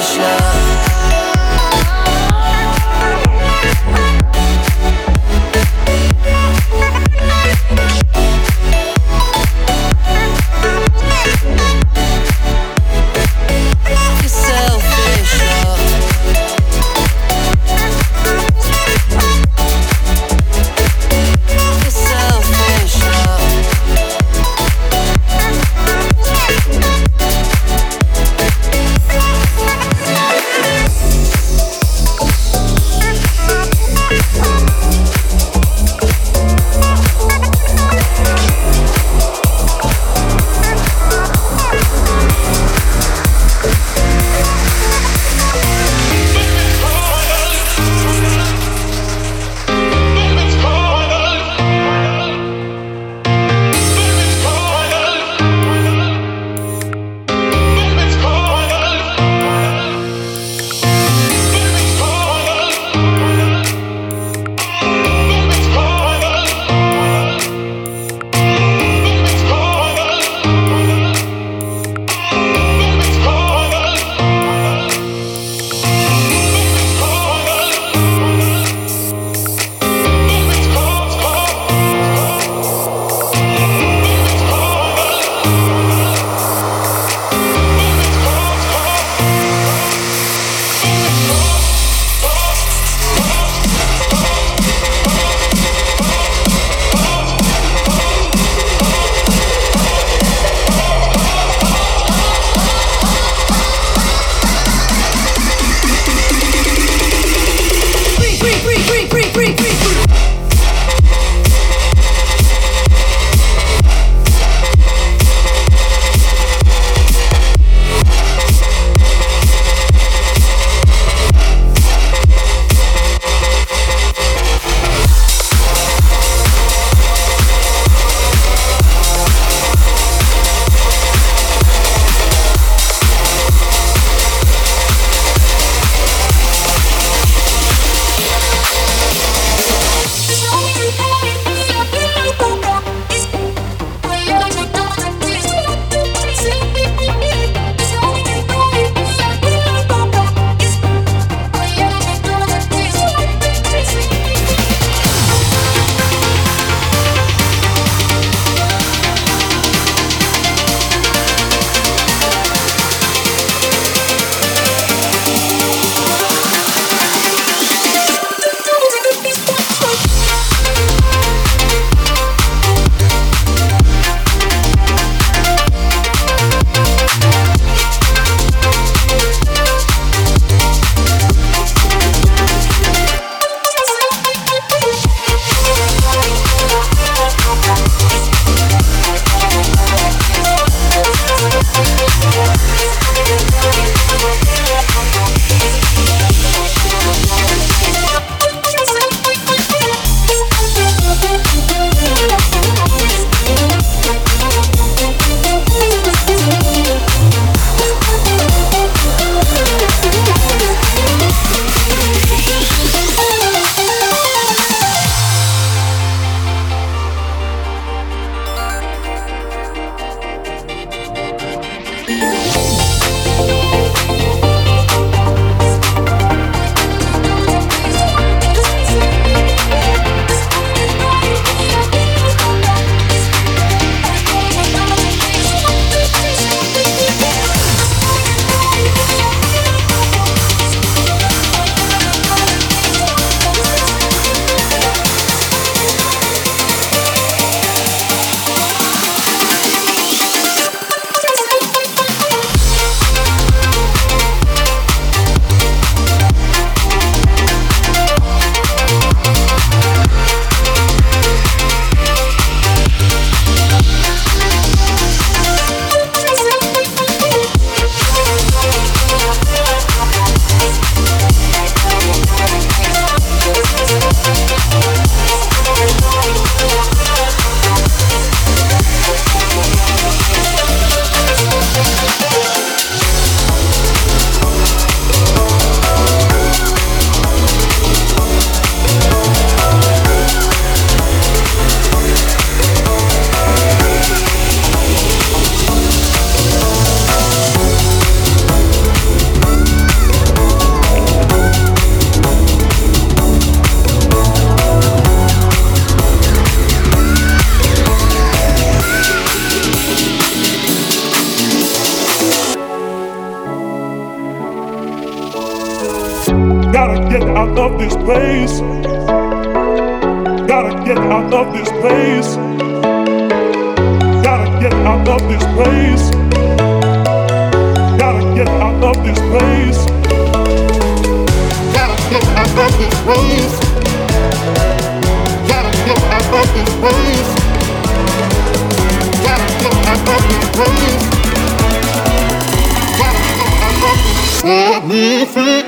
Show. Let me free.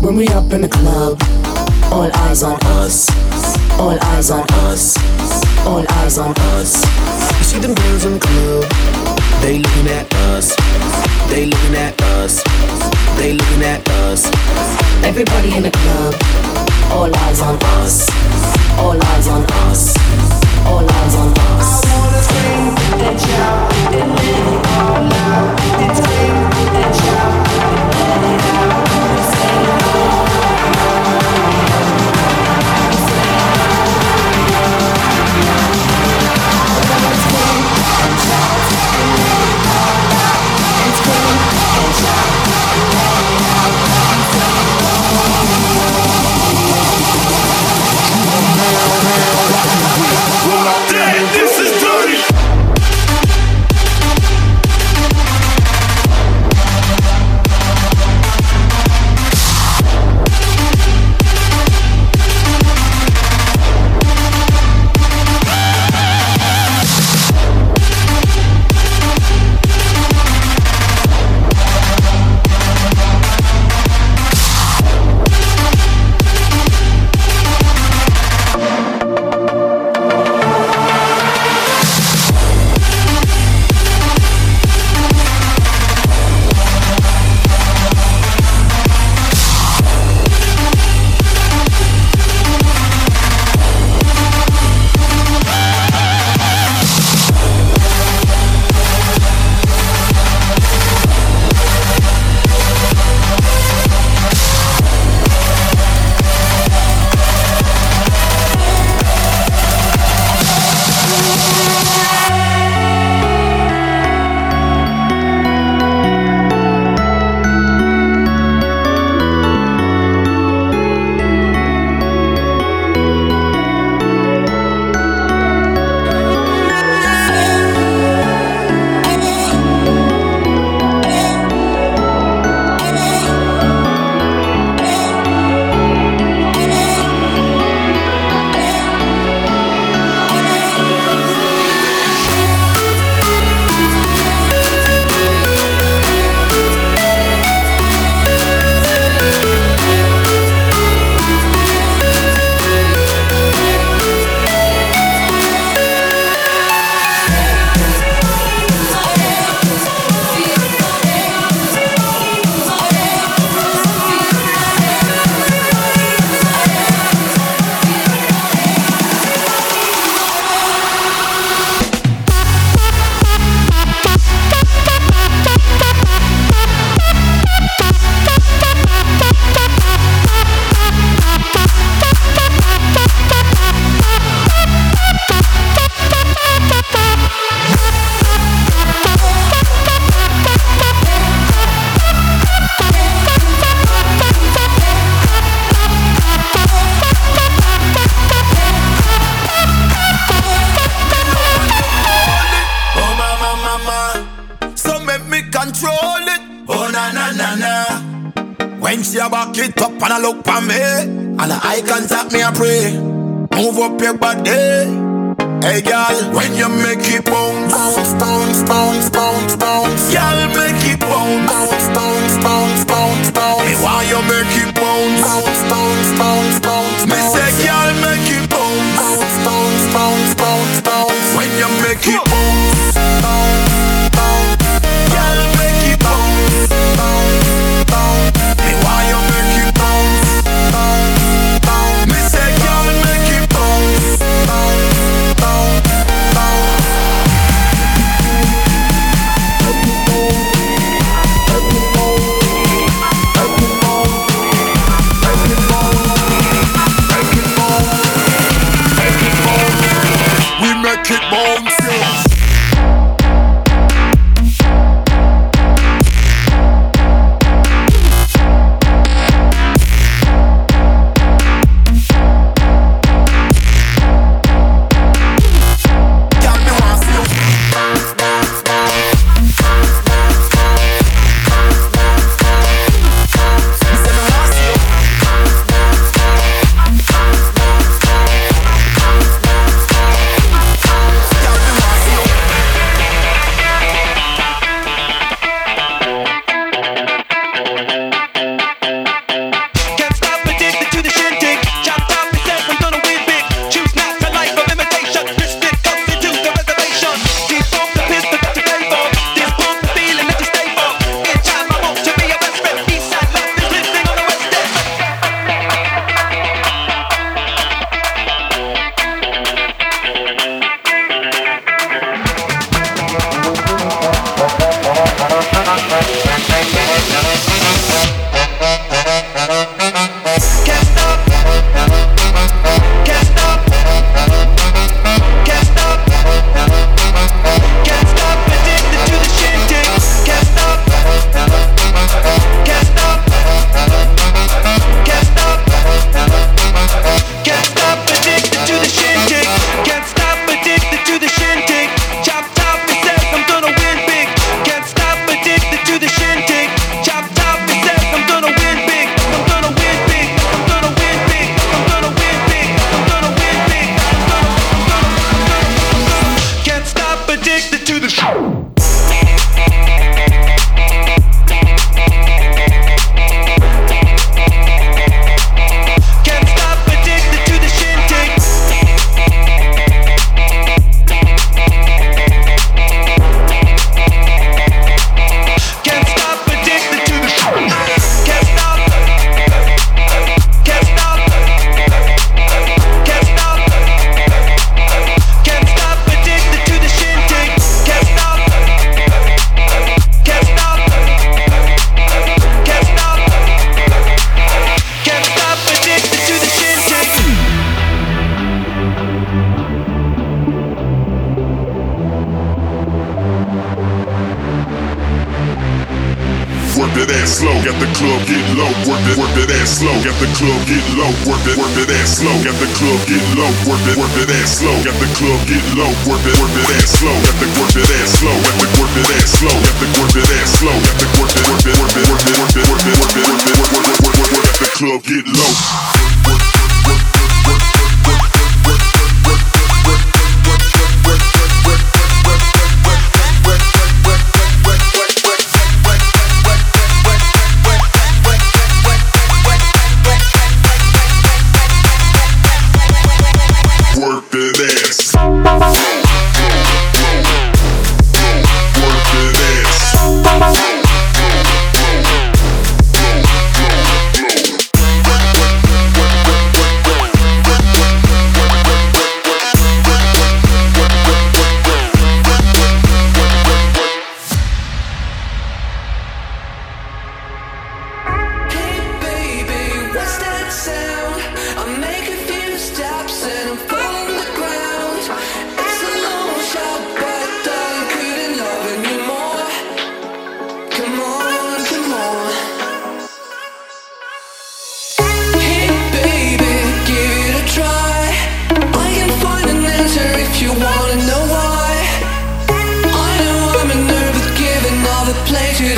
When we up in the club, all eyes on us. All eyes on us. All eyes on us. You see them girls in the club, they looking at us. They looking at us. They looking at us. Everybody in the club, all eyes on us. All eyes on us. All eyes on us. I wanna and shout and let it all out. The club get low. Work that, work that ass slow, got the club get low. Work that, work that ass slow, got the club get low. Work that, work that ass slow, got the work that ass slow, got the work that ass slow, got the work that ass slow, got the work that, work that, work that, work that, work that, work that, work that, work that, work that, work that, work that, the club get low. Work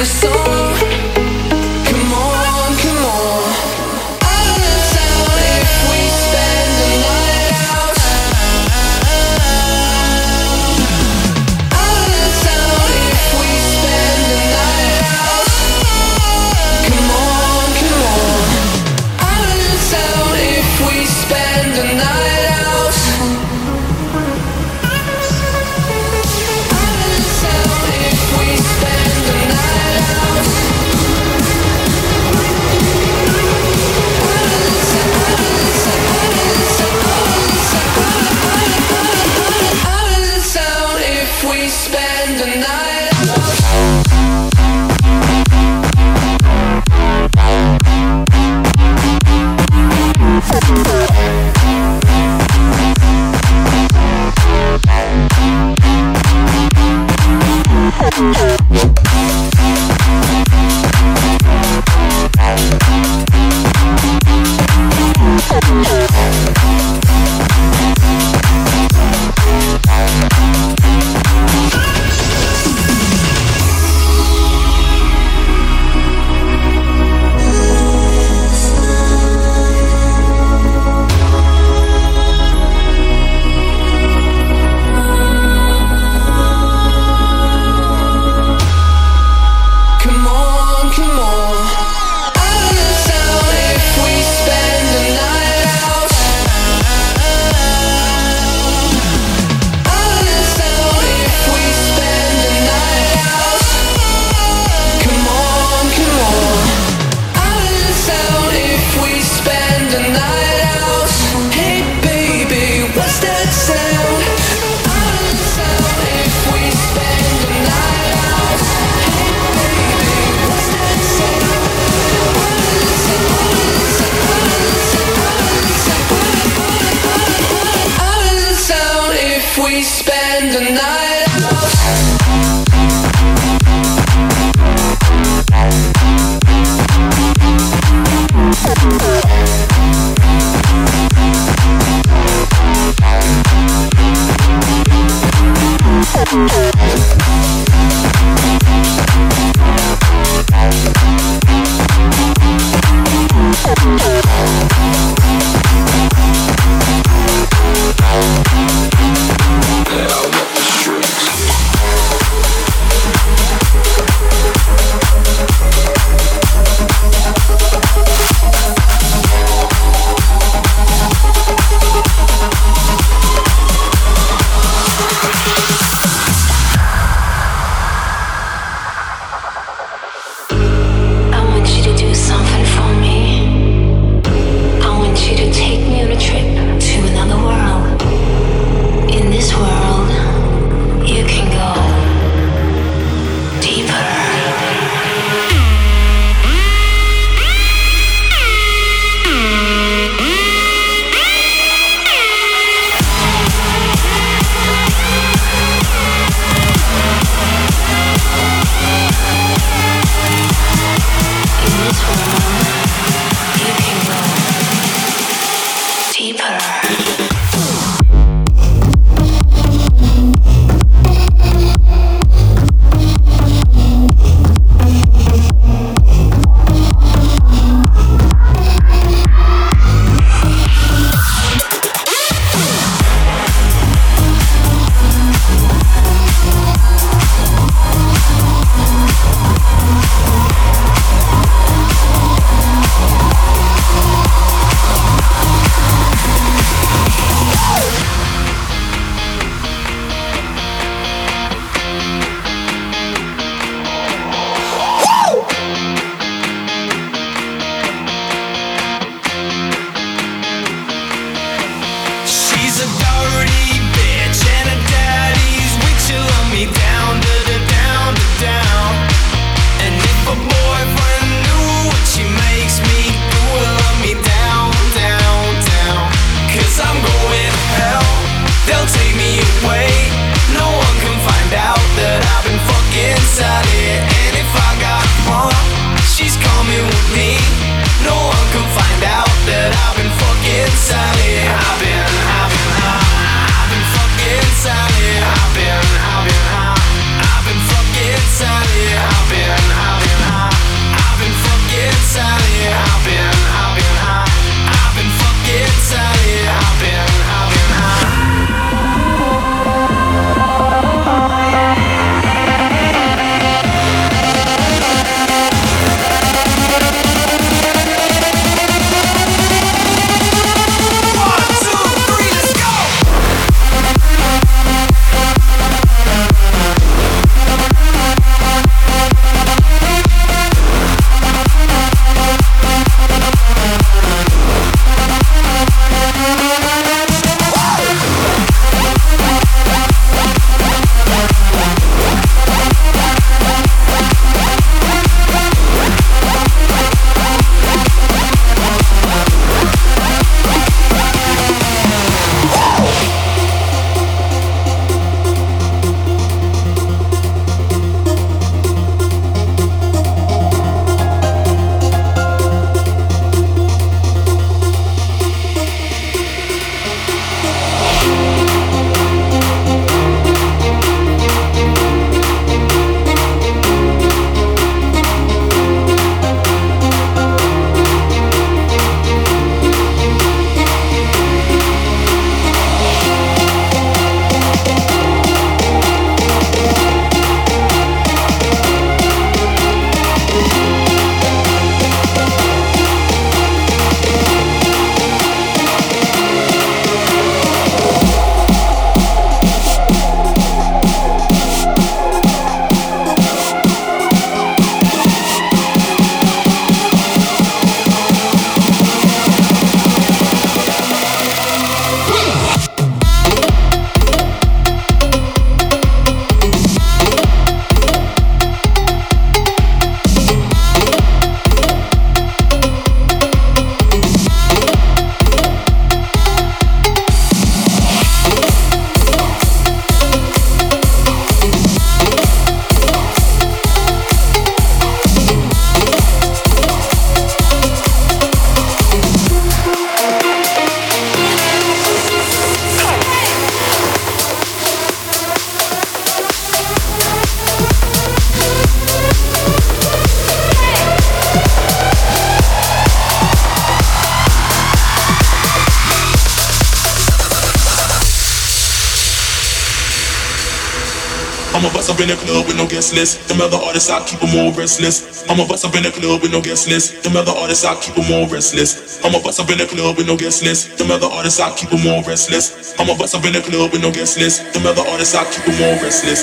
the sun. Bust up in the club with no guest list. Them other artists, I keep them all restless. I'm a bust up in the club with no guest list. Them other artists, I keep them all restless. I'm a bust up in the club with no guest list. Them other artists, I keep them all restless. I'm a bust up in the club with no guest list. Them other artists, I keep them all restless.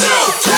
Let's.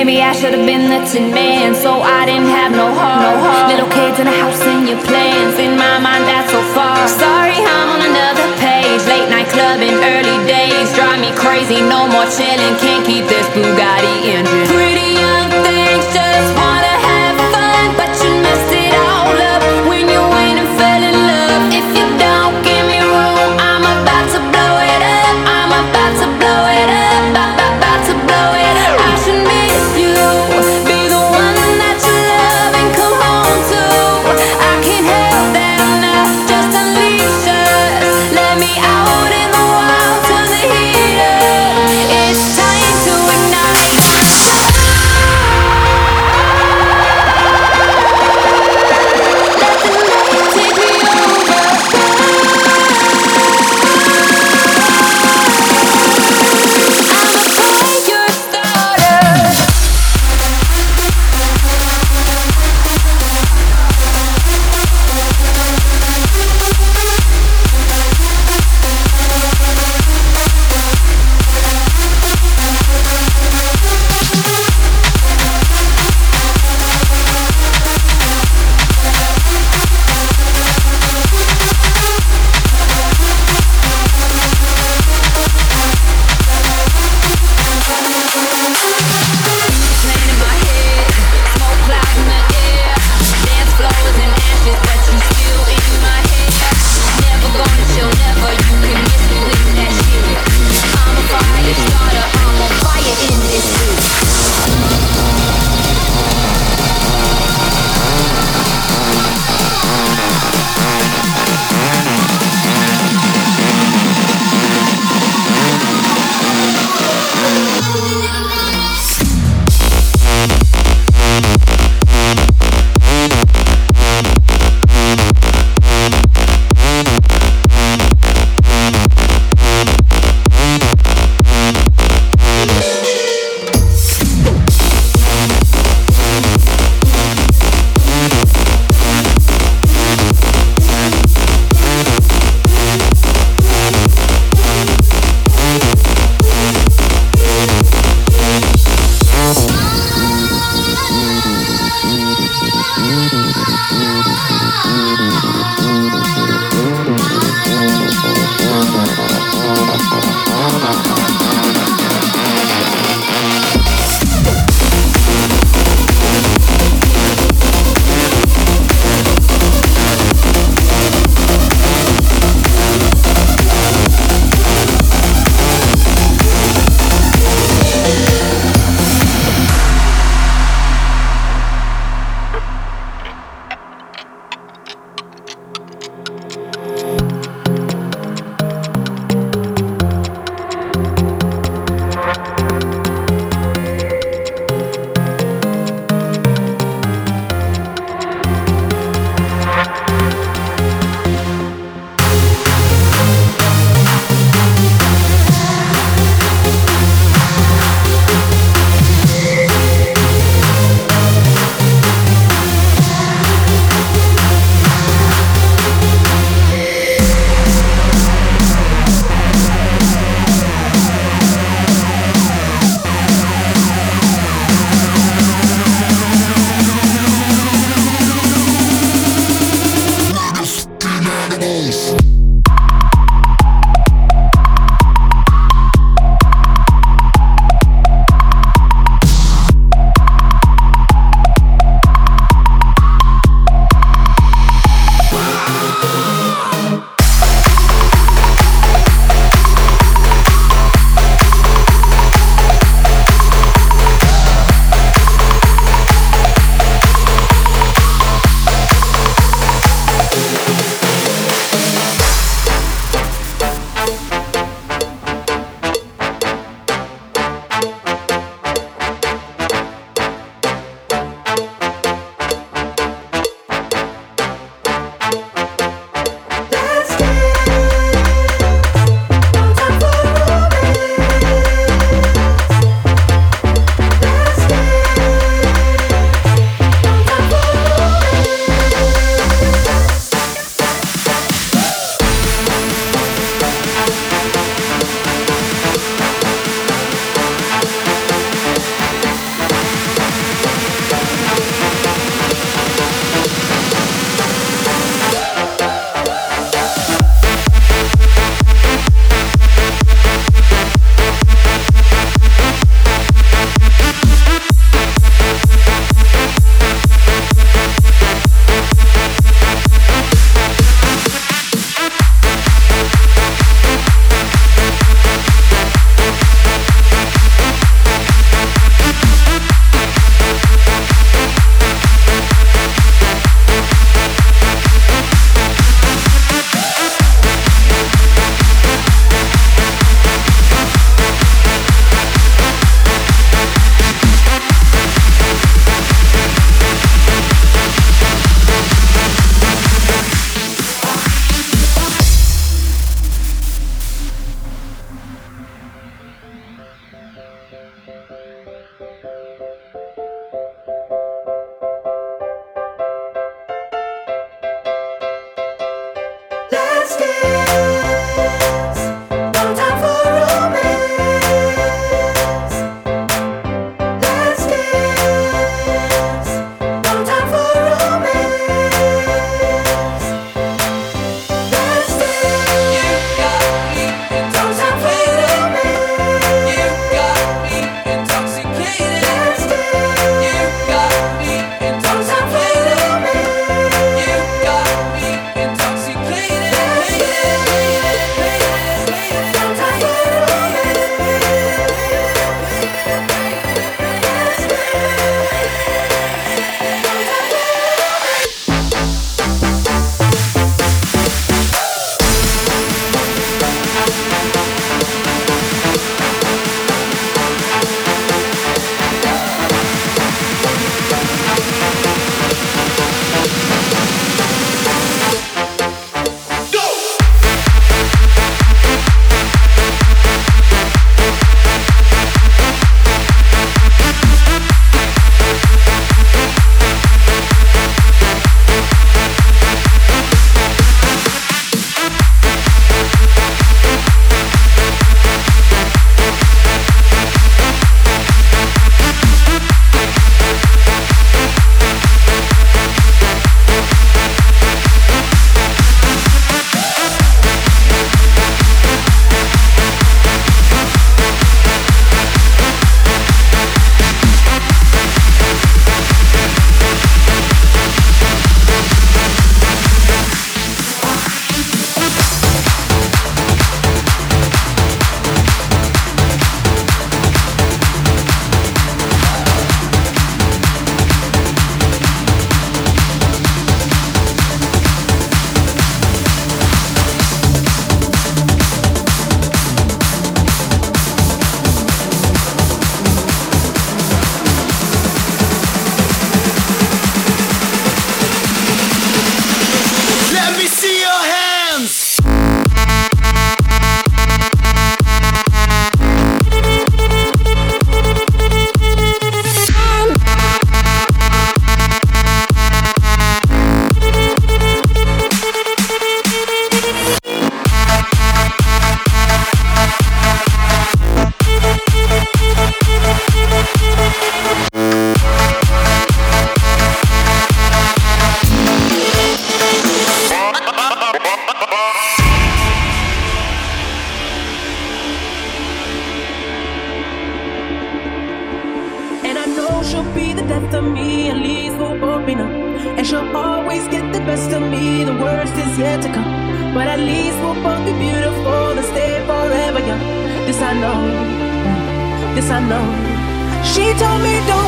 Maybe I should have been the tin man, so I didn't have no heart. No heart. Little kids in a house and your plans. In my mind, that's so far. Sorry, I'm on another page. Late night clubbing, early days drive me crazy. No more chilling, can't keep this Bugatti engine. Pretty Me don't